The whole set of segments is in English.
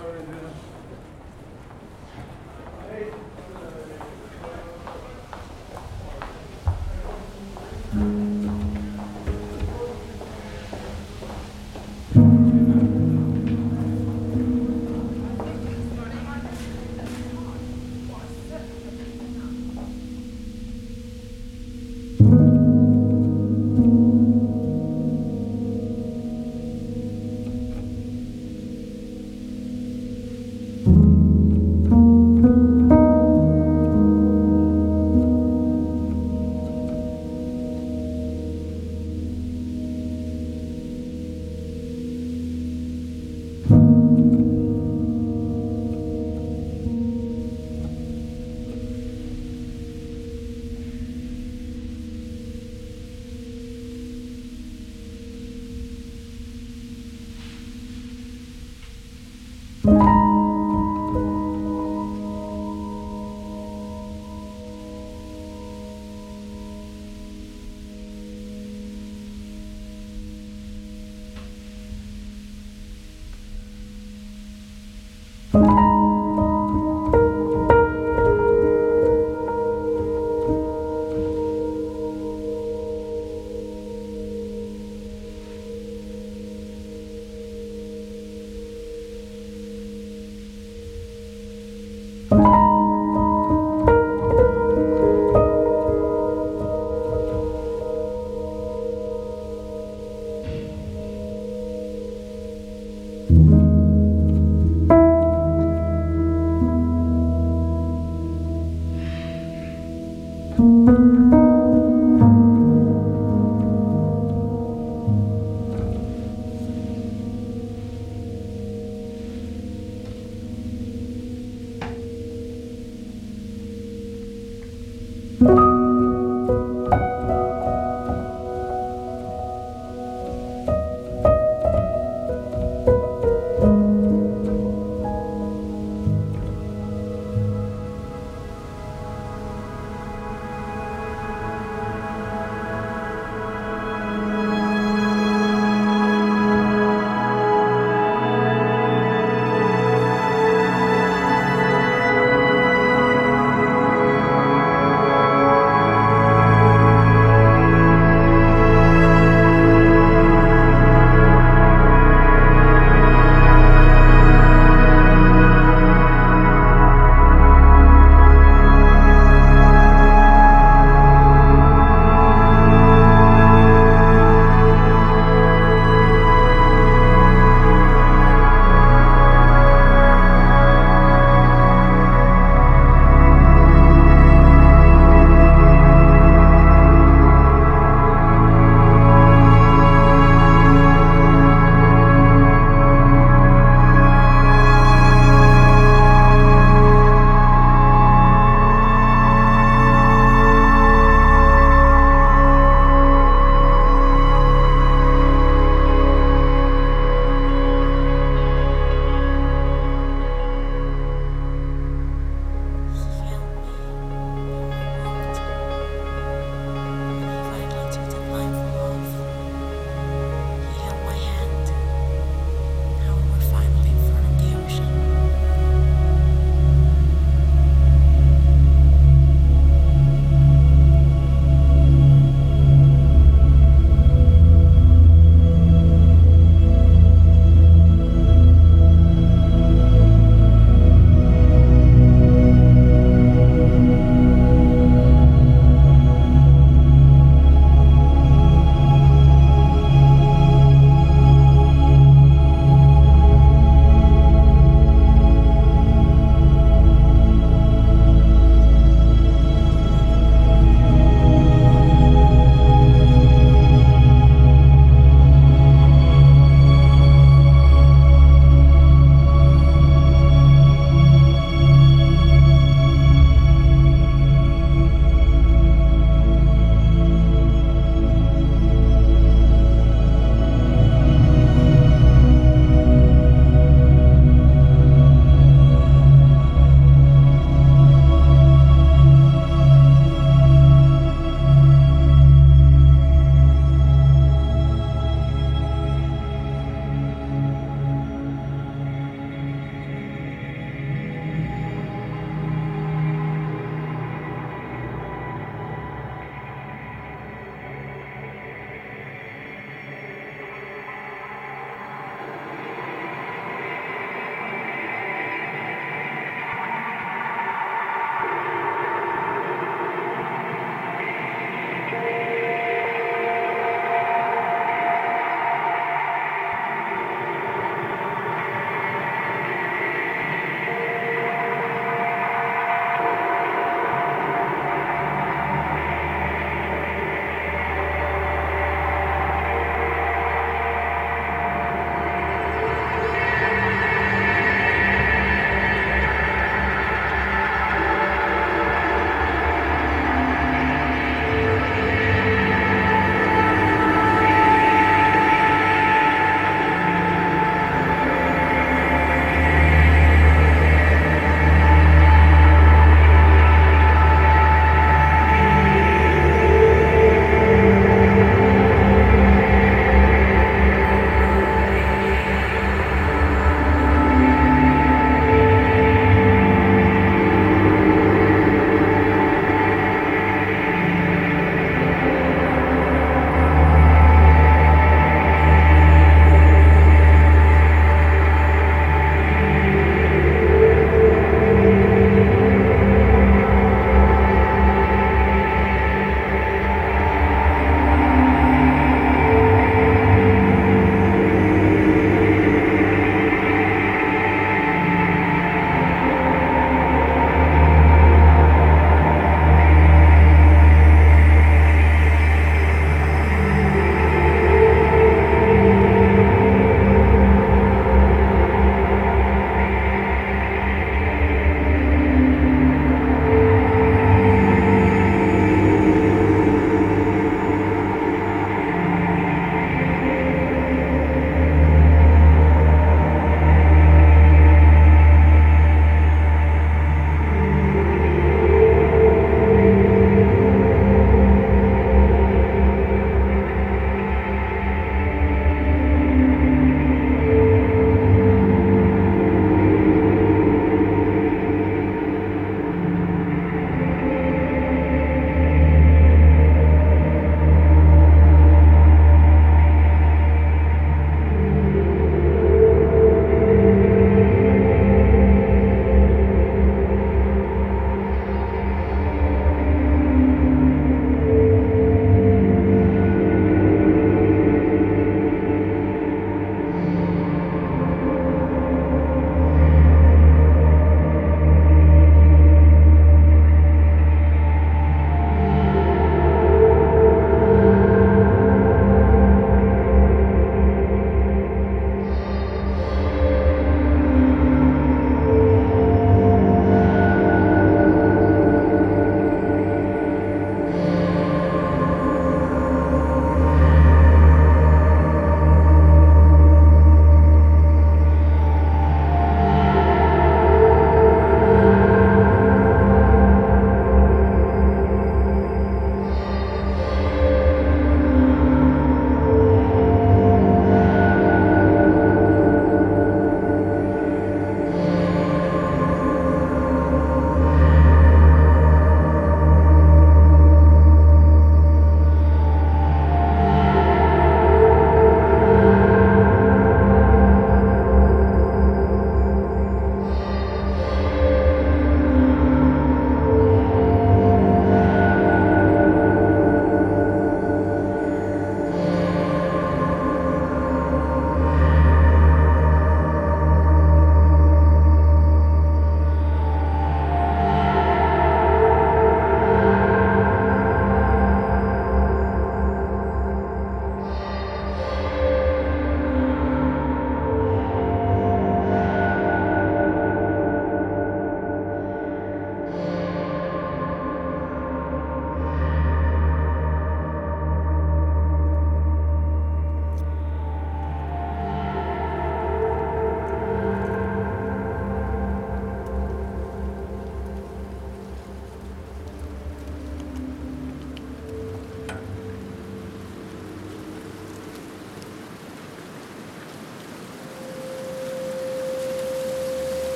already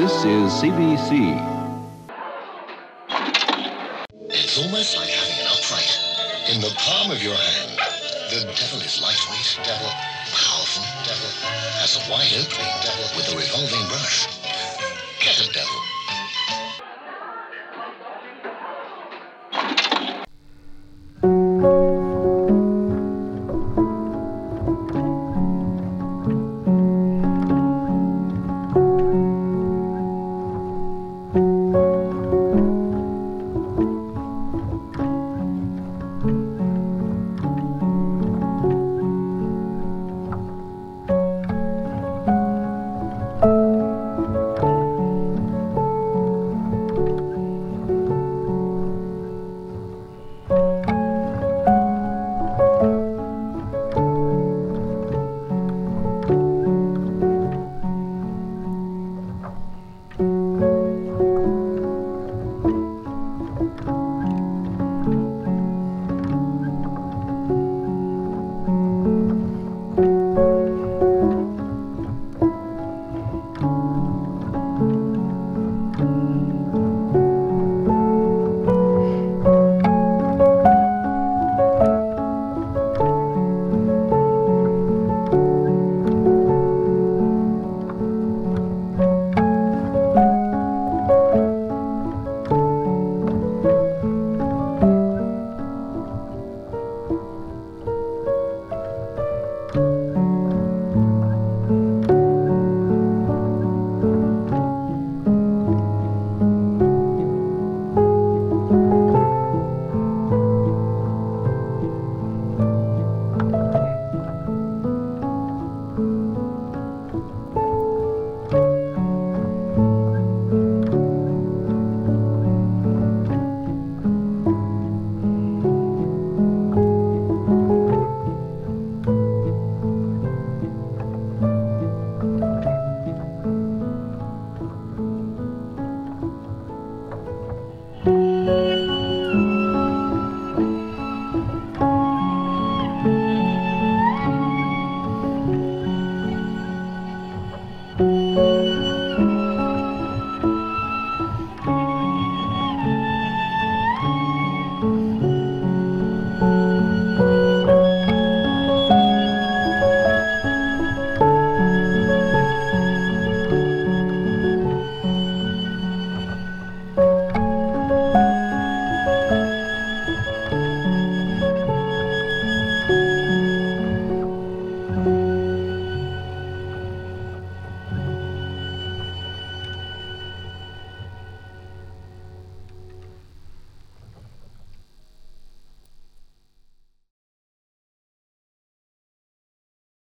This is CBC. It's almost like having an upright in the palm of your hand. The devil is lightweight, devil, powerful, devil, has a wide opening, devil, with a revolving brush.